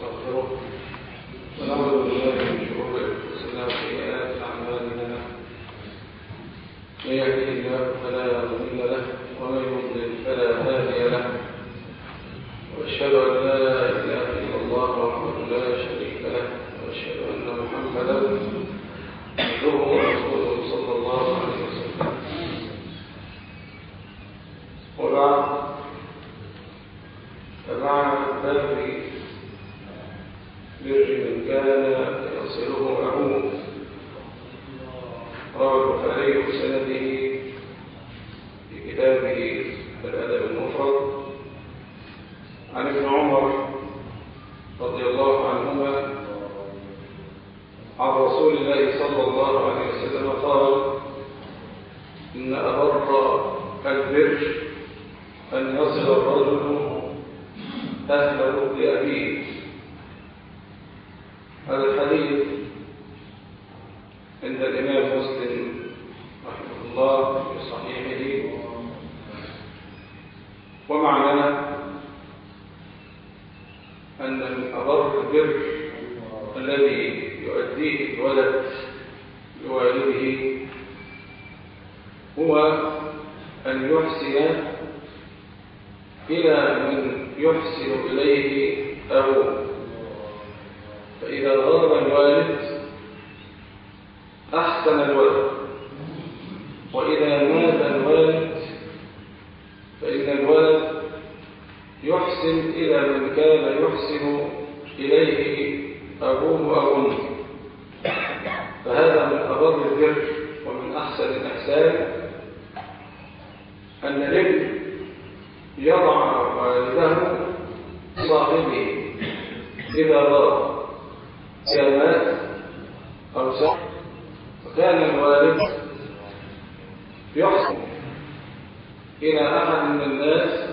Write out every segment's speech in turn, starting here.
ونستغفره بالله من شرور انفسنا وسيئات اعمالنا من يهده فلا مضل له ومن يضلل فلا هادي له واشهد ان لا اله الا الله وحده لا شريك له واشهد ان محمدا عبده ورسوله صلى الله عليه وسلم وبعد الباب بر من كان يصله معه. روى البخاري بسنده في كتابه الأدب المفرد. عن ابن عمر رضي الله عنهما عن رسول الله صلى الله عليه وسلم قال إن ابر البر أن يصل الرجل أهله لأبيه. هذا الحديث عند الإمام مسلم رحمه الله في صحيحه. ومعناه أن من أبر البر الذي يؤديه الولد لوالده هو أن يحسن إلى من يحسن إليه أبوه. فإذا غاب الوالد أحسن الولد. وإذا مات الوالد فإن الولد يحسن إلى من كان يحسن إليه أبوه أو أمه. فهذا من أبر البر ومن أحسن الإحسان أن الابن يضع والده صاحبه إذا غاب كانت سحر فكان الوالد يحسن إلى أحد من الناس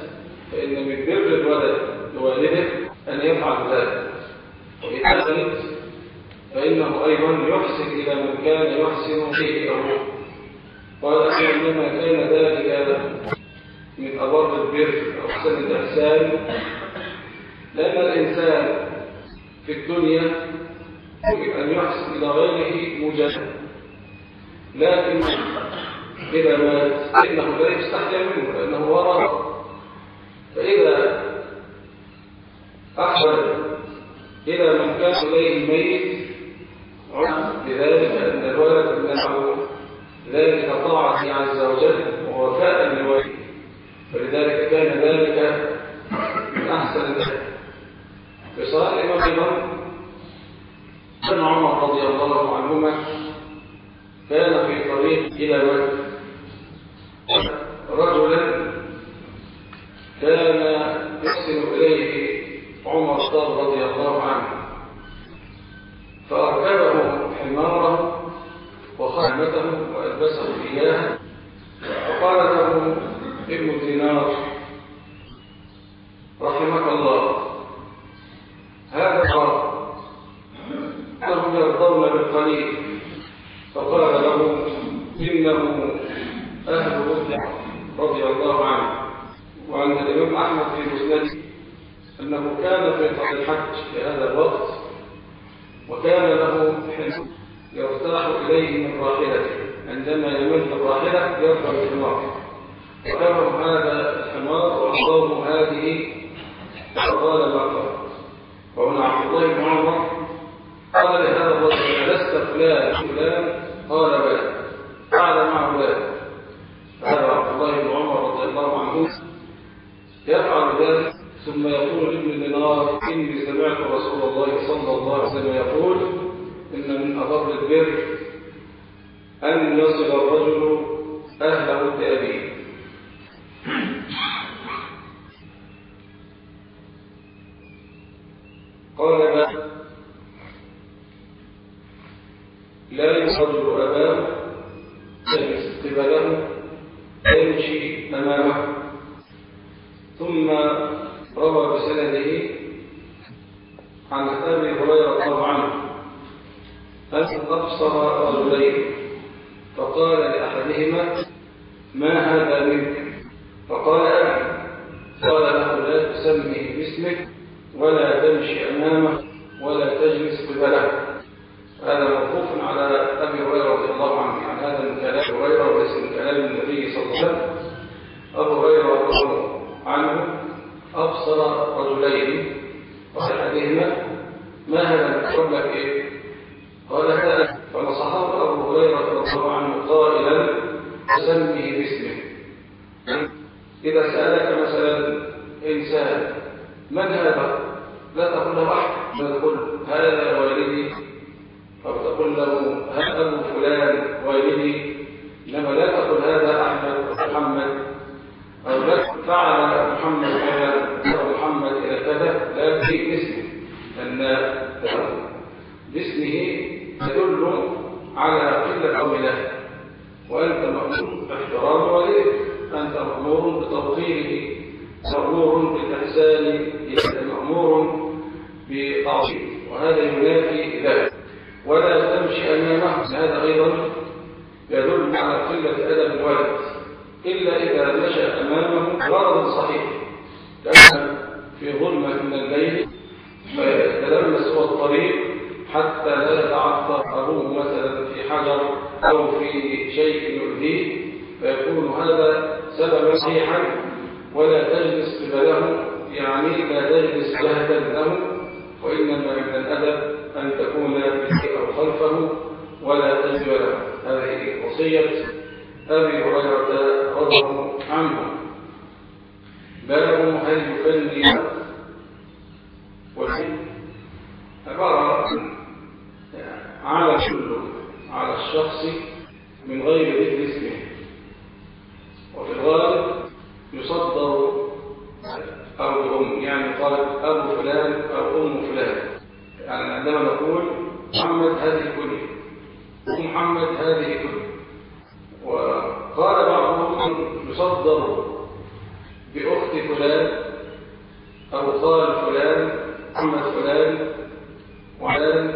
فإن من بر الولد لوالده أن يفعل ذلك. وإذا كانت فإنه أيضا يحسن إلى من كان يحسن أبوه قال إنما كان ذلك من أبر البر أو أحسن الإحسان. لأن الإنسان في الدنيا أن يحسن إلى غيره مجرد لكن إذا مات فإنه لا يستحيا منه لأنه وراء. فإذا أخرج إلى من كان إليه ميت بذلك أن الولد منعه ذلك طاعة عز وجل ووفاء لوالده فلذلك كان ذلك من أحسن الأشياء في صلاة الإمام أيضا ابن عمر رضي الله عنهما كان في طريق إلى مكة رجلا كان يحسن إليه عمر الخطاب رضي الله عنه. فأركبه حماره وخدمته وألبسه إياه وقال له ابن دينار رحمك الله هذا قال أنهم يرضون بالقليل. فقال له إنه أهل رضي الله عنه. وعند الإمام أحمد في كان في الحج في هذا الوقت وكان له حلم يرتاح إليه من راحلته عندما يمل الراحلة يرفع الحمار وكرم هذا الحمار وأعطاه هذه فقال ما قال وهنا عبد الله بن عمر قال لهذا الرجل ألست فلان فلان قال بلى قال مع فلان هذا عبد الله بن عمر رضي الله عنه يفعل ذلك ثم يقول لابن دينار إني سمعت رسول الله صلى الله عليه وسلم يقول إن من أضر البر أن يصل الرجل أهله بأبيه قال لا لا يصدر أباه قبله يمشي أمامه ثم روى بسنده عن أبي هريرة رضي الله عنه أن أبصر رجلين. فقال لأحدهما ما هذا منك؟ فقال أبي قال له لا تسمي باسمك ولا تمشي أمامه ولا تجلس قبله هذا موقوف على أبي هريرة رضي الله عنه يعني هذا من كلام هريرة وليس من كلام النبي صلى الله عليه وسلم. أبو هريرة رضي الله عنه أبصر رجلين. وأحدهما ما هذا يقول لك إيه؟ قال هذا فنصحه أبو هريرة رضي الله عنه قائلا سمه باسمه إذا سألك مثلا إنسان من هذا؟ لا تقول له أحد. بل تقول هذا والدي. أو تقول له هذا فلان والدي. إنما لا تقول هذا أحمد محمد أو لا فعل محمد كذا أو محمد إلى كذا لا في اسمه أن باسمه يدل على قلة أوله وأنت مأمور باحترام والدك أنت مأمور بتوقيره مأمور بالإحسان مأمور بتعظيم وهذا ينافي ذلك. ولا تمشي أمامه هذا أيضا يدل على قلة أدب الولد إلا إذا مشى أمامه غرض صحيح. كان في ظلمة من الليل فيتلمس هو الطريق حتى لا يتعثر أبوة مثلا في حجر أو في شيء يؤذيه. فيكون هذا سببا صحيحا. ولا تجلس قبله يعني لا تجلس جهدا له. وإنما من الأدب أن تكون أو خلفه ولا له هذه وصية أبي هريرة رضي الله عنه. باب هل يفني والحين عبارة على كل على الشخص من غير ذكر اسمه وفي الغالب يصدر أو الأم يعني قال أبو فلان أو أم فلان يعني عندما نقول محمد هذه كلية محمد هذه كلية وقال بعضهم يصدر بأخت فلان أو قال فلان محمد فلان وعلان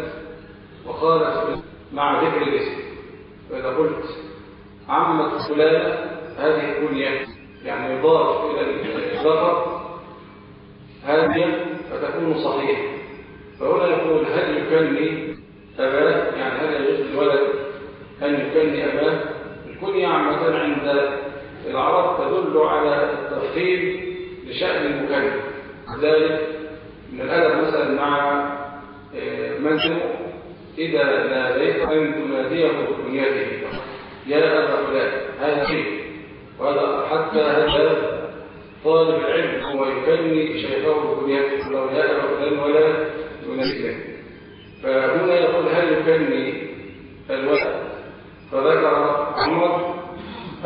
وقال فلان مع ذكر الاسم. فإذا قلت عمة فلان هذه كنية يعني يضاف إلى الإضافة هذه فتكون صحيحة. فهنا يقول هل يكني أباه؟ يعني هل يجوز للولد أن يكني أباه؟ الكنية عامة عند العرب تدل على التفخيم لشأن المكني. ذلك من الأدب مثلا مع من إذا ناديت أن تناديه بكنيته يا أبا فلان هذا شيء وهذا حتى هذا طالب العلم هو يكني شيخه بكنيته لو يا أبا فلان ولا يناديه فهنا يقول هل يكني الولد؟ فذكر عمر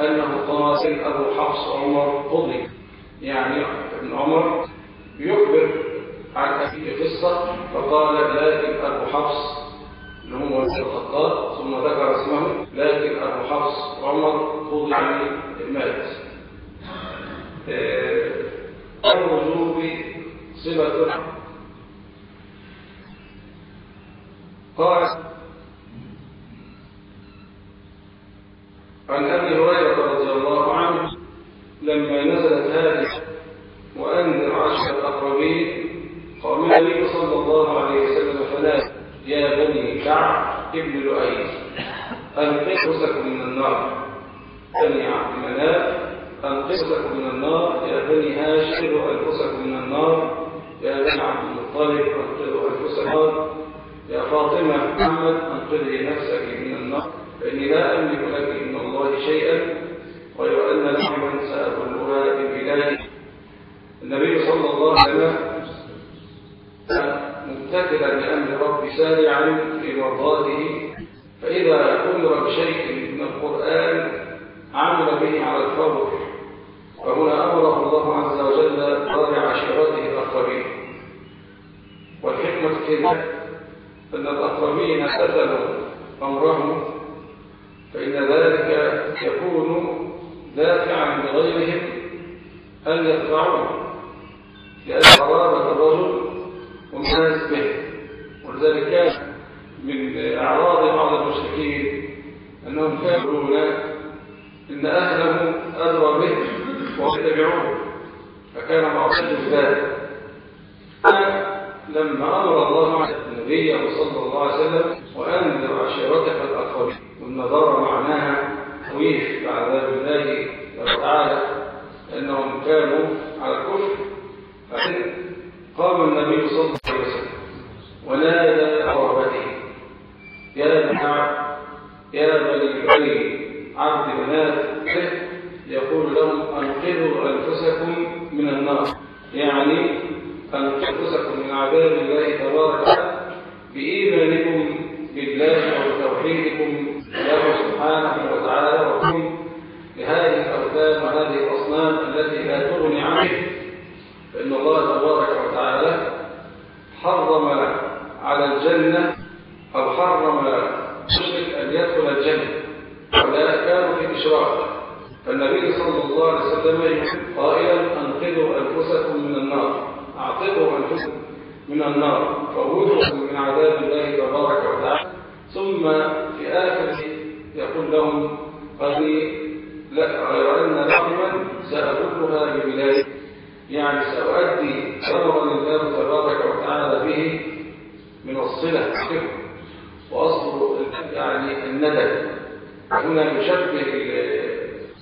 أنه قاسم أبو حفص عمر قضي. يعني ابن عمر يخبر عن أبيه قصة فقال لكن أبو حفص اللي هو الخطاب ثم ذكر اسمه لكن أبو حفص عمر قضي عن المات. الوجوب صلة قال عن أبي هريرة رضي الله عنه لما نزلت هذه وأنذر عشر الأقربين قال النبي صلى الله عليه وسلم فلا يا بني كعب ابن لؤي. أنقذكم من النار. بني عبد مناف أنقذكم من النار. يا بني هاشم أنقذكم من النار. يا بني عبد المطلب أنقذوا أنفسكم النار يا فاطمة محمد أنقذي نفسك من النار. فإني لا أملك لك من الله شيئا غير أن نعما سأبلغها ببلادي. النبي صلى الله عليه وسلم مبتكرا لأمر ربي سارعا في مرضاته فإذا أمر بشيء من القرآن عمل به على الفور. فهنا أمره الله عز وجل قال عشيرته الأقربين. والحكمة في ذلك أن الأقربين أتلوا أمرهم فإن ذلك يكون دافعا لغيرهم أن يتبعوه لأن قرابة الرجل والناس به ولذلك كان من أعراض بعض المشركين أنهم كانوا يقولون إن أهله أدرى به ويتبعوه فكان معصية ذلك لما أمر الله النبي صلى الله عليه وسلم وأنذر عشيرتك الأقربين والنظارة معناها تويف بعذاب الله تعالى أنهم كانوا على الكفر. فإن قام النبي صلى الله عليه وسلم ونادى قرابته يا بني يا بني عبد مناف يقول لهم أنقذوا أنفسكم من النار. يعني أنقذوا أنفسكم من عذاب الله تبارك وتعالى بإيمانكم بالله وتوحيدكم. له سبحانه وتعالى وكم لهذه الأوثان وهذه الأصنام التي لا تغني عنه فإن الله تبارك وتعالى حرم على الجنة أو حرم مشرك أن يدخل الجنة ولا كانوا في إشراك فالنبي صلى الله عليه وسلم قائلا أنقذوا أنفسكم من النار. أعطوا أنفسكم من النار. فوضعوا من عذاب الله تبارك وتعالى. ثم في آخر يقول لهم قد غير أن لحما سأبلها ببلادي يعني سأؤدي ثمرا الله تبارك وتعالى به من الصلة. وأصل يعني الندى هنا يشبه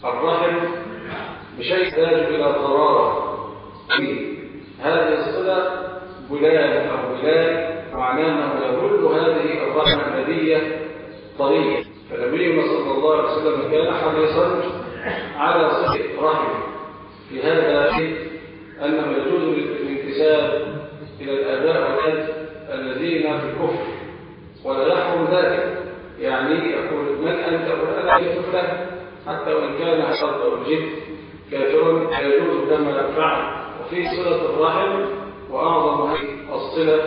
الرحم بشيء يحتاج إلى قرارة هذه الصلة بلاد أو بلاد معناه يبل هذه الرحمة الهدية طريق فنبينا صلى الله عليه وسلم كان حريصا على صلة رحم في هذا أنه يجوز الانتساب إلى الآباء والأجد الذين في الكفر ولا يحرم ذلك. يعني يقول من أنت أقول أنا له حتى وإن كان حصلت أو الجد كافر يجوز كما فعل وفي صلة الرحم وأعظم هذه الصلة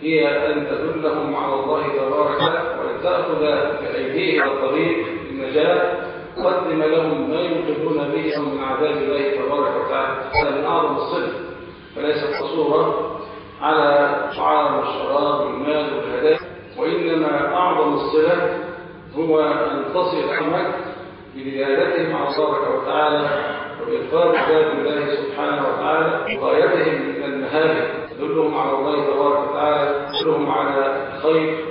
هي أن تدلهم على الله تبارك وأن تأخذ بأيديهم على طريق النجاة قدم لهم ما ينقذون به من عذاب الله تبارك وتعالى. هذا من أعظم الصلة. فليست قصورا على الطعام والشراب والمال والهدايا. وإنما أعظم الصلة هو أن تصل أمك بدلالتهم على تبارك وتعالى وإظهار كتاب الله سبحانه وتعالى وغايتهم من المهابة. تدلهم على الله تبارك وتعالى تدلهم على الخير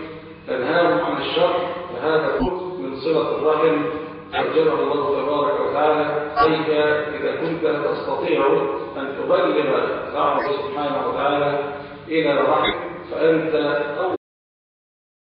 تنهاهم عن الشر. فهذا كل من صلة الرحم. أجره الله تبارك وتعالى كيف إذا كنت تستطيع أن تبلغ دعوة سبحانه